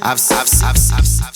I've, I've, I've, I've, I've